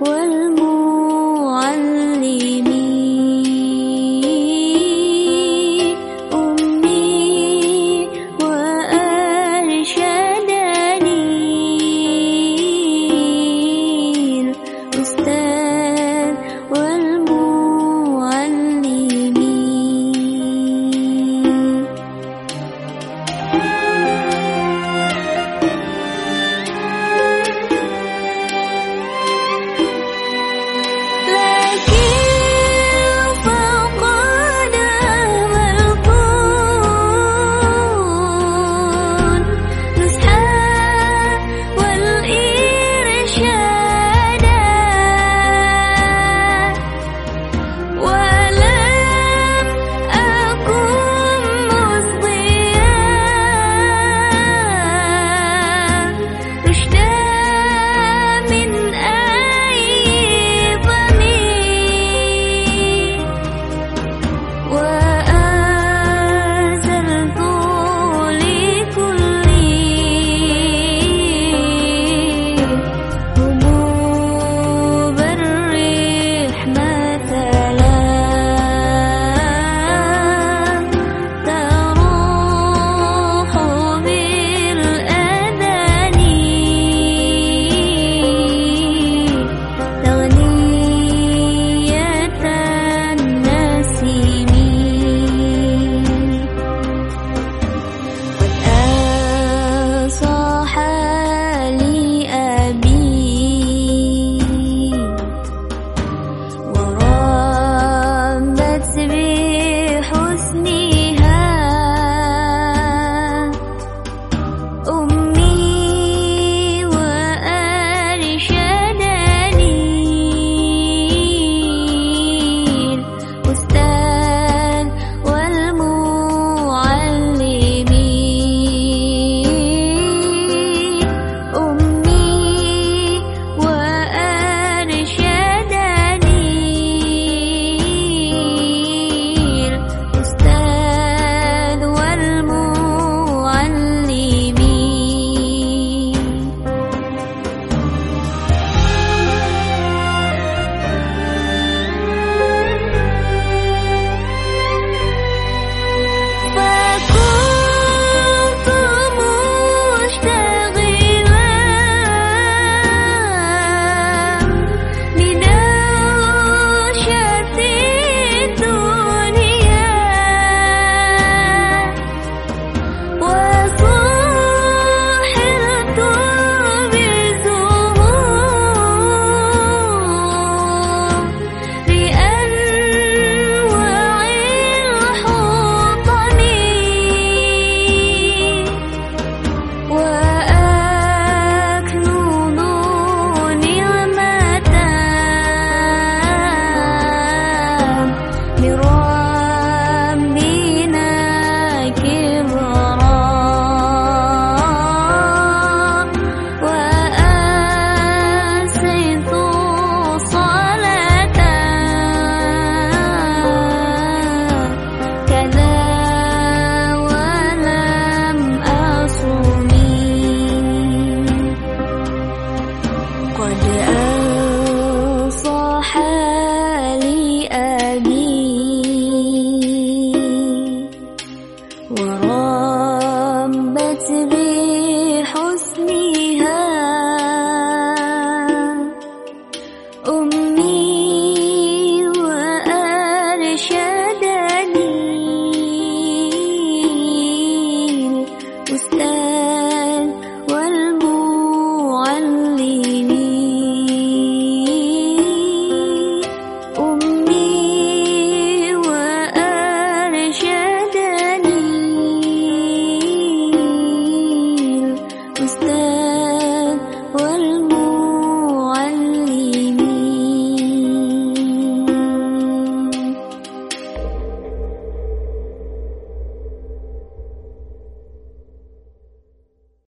والمؤمنين